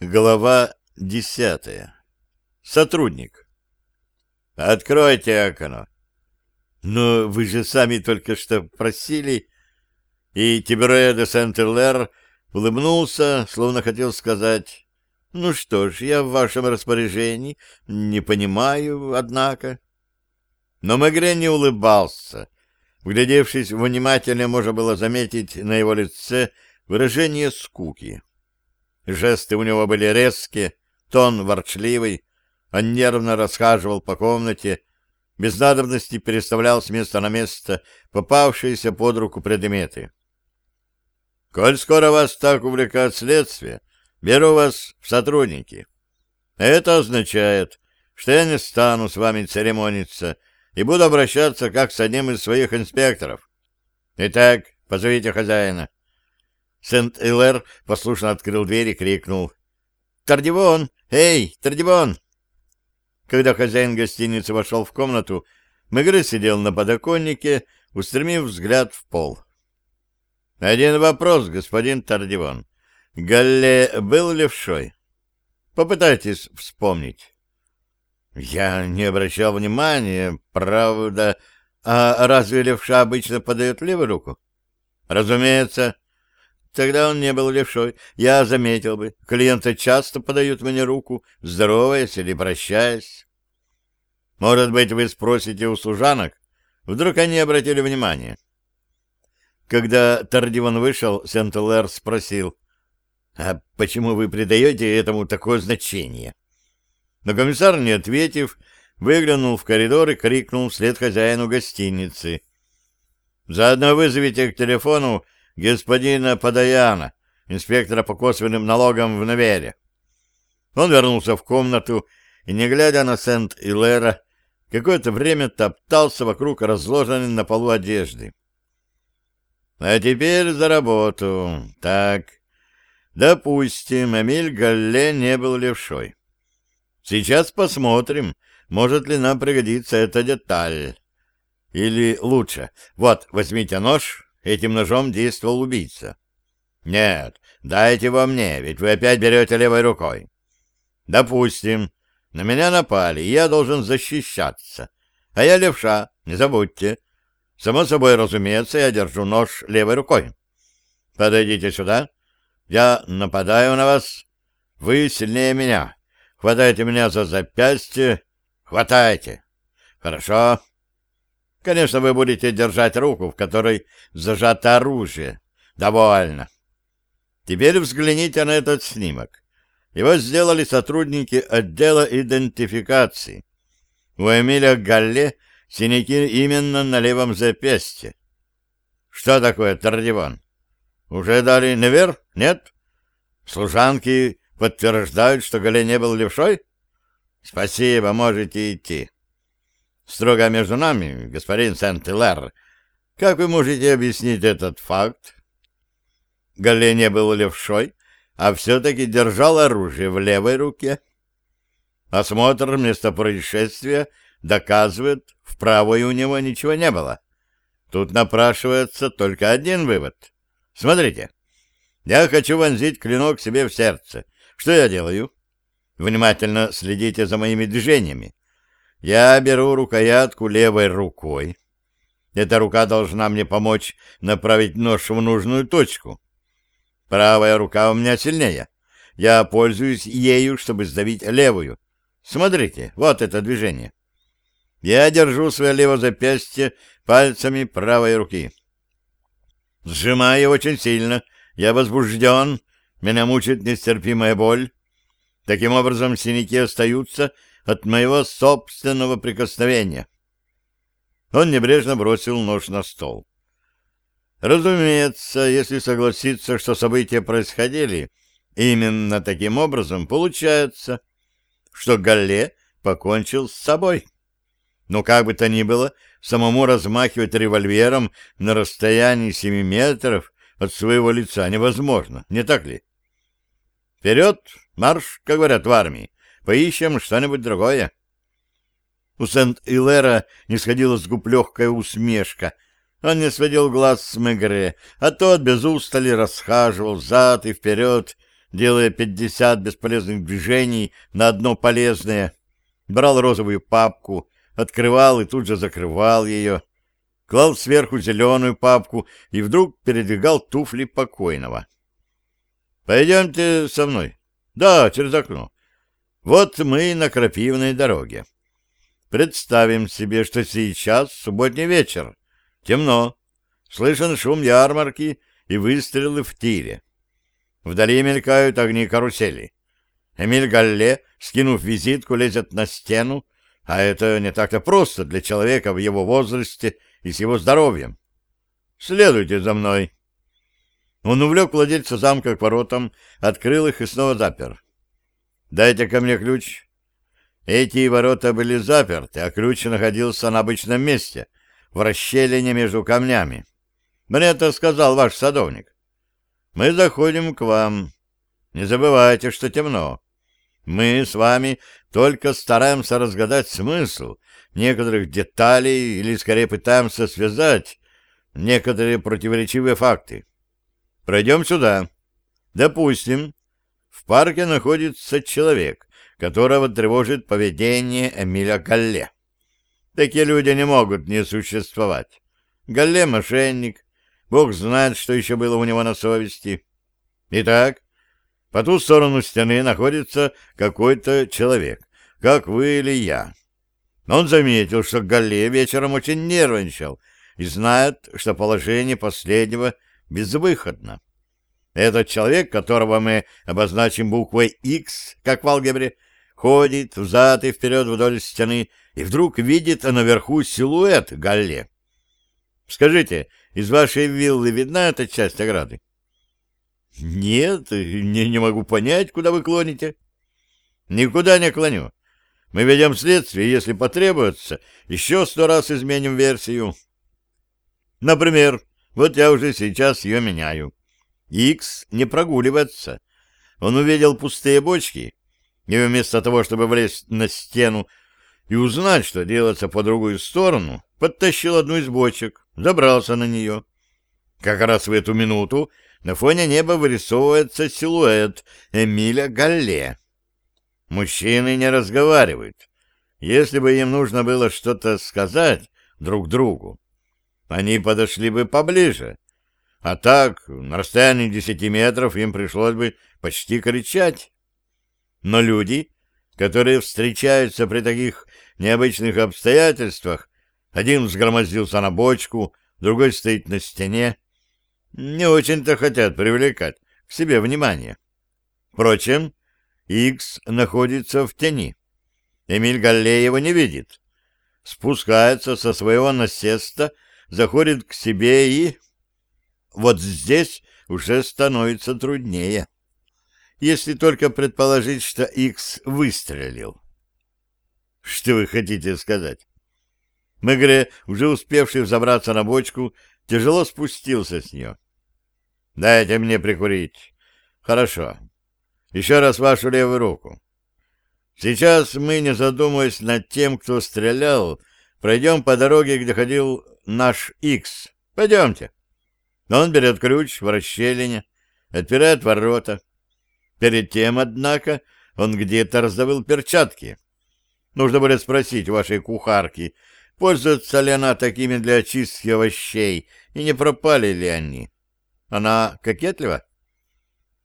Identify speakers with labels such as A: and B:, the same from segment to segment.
A: Глава десятая. Сотрудник. «Откройте окно». «Но вы же сами только что просили...» И Тибере де Сент-Элер улыбнулся, словно хотел сказать... «Ну что ж, я в вашем распоряжении. Не понимаю, однако...» Но Мегре не улыбался. Вглядевшись внимательно, можно было заметить на его лице выражение скуки. Жесты у него были резкие, тон ворчливый, он нервно расхаживал по комнате, без надобности переставлял с места на место попавшиеся под руку предметы. «Коль скоро вас так увлекает следствие, беру вас в сотрудники. Это означает, что я не стану с вами церемониться и буду обращаться как с одним из своих инспекторов. Итак, позовите хозяина». Сент-Элэр послушно открыл дверь и крикнул. «Тардивон! Эй, Тардивон!» Когда хозяин гостиницы вошел в комнату, Мегре сидел на подоконнике, устремив взгляд в пол. «Один вопрос, господин Тардивон. Галле был левшой? Попытайтесь вспомнить». «Я не обращал внимания, правда. А разве левша обычно подает левую руку?» «Разумеется. Тогда он не был левшой. Я заметил бы. Клиенты часто подают мне руку, здороваясь или прощаясь. Может быть, вы спросите у служанок? Вдруг они обратили внимание? Когда Тардиван вышел, Сент-Лэр спросил, «А почему вы придаете этому такое значение?» Но комиссар, не ответив, выглянул в коридор и крикнул вслед хозяину гостиницы. «Заодно вызовите к телефону господина Подаяна, инспектора по косвенным налогам в Навере. Он вернулся в комнату и, не глядя на Сент-Илера, какое-то время топтался вокруг разложенной на полу одежды. А теперь за работу. Так, допустим, Эмиль Галле не был левшой. Сейчас посмотрим, может ли нам пригодиться эта деталь. Или лучше, вот, возьмите нож Этим ножом действовал убийца. Нет, дайте его мне, ведь вы опять берете левой рукой. Допустим, на меня напали, и я должен защищаться. А я левша, не забудьте. Само собой, разумеется, я держу нож левой рукой. Подойдите сюда. Я нападаю на вас. Вы сильнее меня. Хватайте меня за запястье. Хватайте. Хорошо. Конечно, вы будете держать руку, в которой зажато оружие. Довольно. Теперь взгляните на этот снимок. Его сделали сотрудники отдела идентификации. У Эмиля Галле синяки именно на левом запястье. Что такое Тардиван? Уже дали наверх? Нет? Служанки подтверждают, что Галле не был левшой? Спасибо, можете идти. Строго между нами, господин Сент-Илэр, как вы можете объяснить этот факт? Галле не был левшой, а все-таки держал оружие в левой руке. Осмотр места происшествия доказывает, в правой у него ничего не было. Тут напрашивается только один вывод. Смотрите, я хочу вонзить клинок себе в сердце. Что я делаю? Внимательно следите за моими движениями. Я беру рукоятку левой рукой. Эта рука должна мне помочь направить нож в нужную точку. Правая рука у меня сильнее. Я пользуюсь ею, чтобы сдавить левую. Смотрите, вот это движение. Я держу свое левое запястье пальцами правой руки. Сжимаю очень сильно. Я возбужден. Меня мучает нестерпимая боль. Таким образом, синяки остаются, от моего собственного прикосновения. Он небрежно бросил нож на стол. Разумеется, если согласиться, что события происходили именно таким образом, получается, что Галле покончил с собой. Но как бы то ни было, самому размахивать револьвером на расстоянии семи метров от своего лица невозможно, не так ли? Вперед, марш, как говорят в армии, Поищем что-нибудь другое. У Сент-Илера не сходила с губ легкая усмешка. Он не сводил глаз с Мегре, а тот без устали расхаживал взад и вперед, делая пятьдесят бесполезных движений на одно полезное, брал розовую папку, открывал и тут же закрывал ее, клал сверху зеленую папку и вдруг передвигал туфли покойного. «Пойдемте со мной». «Да, через окно. Вот мы на крапивной дороге. Представим себе, что сейчас субботний вечер. Темно. Слышен шум ярмарки и выстрелы в тире. Вдали мелькают огни карусели. Эмиль Галле, скинув визитку, лезет на стену, а это не так-то просто для человека в его возрасте и с его здоровьем. Следуйте за мной. Он увлек владельца замка к воротам, открыл их и снова запер. «Дайте ко мне ключ». Эти ворота были заперты, а ключ находился на обычном месте, в расщелине между камнями. Мне это сказал ваш садовник. Мы заходим к вам. Не забывайте, что темно. Мы с вами только стараемся разгадать смысл некоторых деталей или, скорее, пытаемся связать некоторые противоречивые факты. Пройдем сюда. Допустим, в парке находится человек, которого тревожит поведение Эмиля Галле. Такие люди не могут не существовать. Галле — мошенник. Бог знает, что еще было у него на совести. Итак, по ту сторону стены находится какой-то человек, как вы или я. Он заметил, что Галле вечером очень нервничал и знает, что положение последнего безвыходно. Этот человек, которого мы обозначим буквой X, как в алгебре, ходит взад и вперед вдоль стены и вдруг видит наверху силуэт Галле. Скажите, из вашей виллы видна эта часть ограды? Нет, не, не могу понять, куда вы клоните. Никуда не клоню. Мы ведем следствие, если потребуется, еще сто раз изменим версию. Например, вот я уже сейчас ее меняю. Икс не прогуливается. Он увидел пустые бочки, и вместо того, чтобы влезть на стену и узнать, что делается по другую сторону, подтащил одну из бочек, забрался на нее. Как раз в эту минуту на фоне неба вырисовывается силуэт Эмиля Галле. Мужчины не разговаривают. Если бы им нужно было что-то сказать друг другу, они подошли бы поближе, а так, на расстоянии десяти метров им пришлось бы почти кричать. Но люди, которые встречаются при таких необычных обстоятельствах, один взгромоздился на бочку, другой стоит на стене, не очень-то хотят привлекать к себе внимание. Впрочем, Икс находится в тени. Эмиль Галле его не видит. Спускается со своего насеста, заходит к себе и вот здесь уже становится труднее. Если только предположить, что X выстрелил. Что вы хотите сказать? Мегре, уже успевший взобраться на бочку, тяжело спустился с нее. Дайте мне прикурить. Хорошо. Еще раз вашу левую руку. Сейчас мы, не задумываясь над тем, кто стрелял, пройдем по дороге, где ходил наш Икс. Пойдемте. Он берет ключ в расщелине, отпирает ворота. Перед тем, однако, он где-то раздавил перчатки. Нужно будет спросить вашей кухарки, пользуется ли она такими для очистки овощей, и не пропали ли они. Она кокетлива?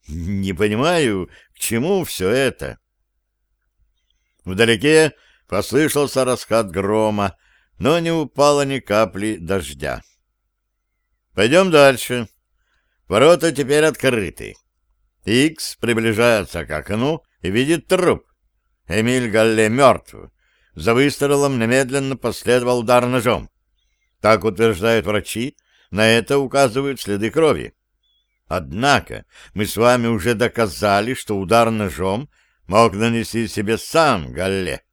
A: Не понимаю, к чему все это. Вдалеке послышался раскат грома, но не упало ни капли дождя. Пойдем дальше. Ворота теперь открыты. Икс приближается к окну и видит труп. Эмиль Галле мертв. За выстрелом немедленно последовал удар ножом. Так утверждают врачи, на это указывают следы крови. Однако мы с вами уже доказали, что удар ножом мог нанести себе сам Галле.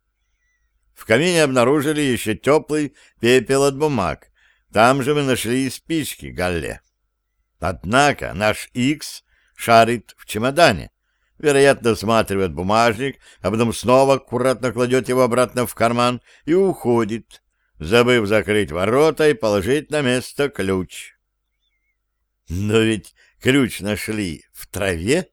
A: В камине обнаружили еще теплый пепел от бумаг, там же мы нашли и спички Галле. Однако наш Икс шарит в чемодане, вероятно, осматривает бумажник, а потом снова аккуратно кладет его обратно в карман и уходит, забыв закрыть ворота и положить на место ключ. Но ведь ключ нашли в траве.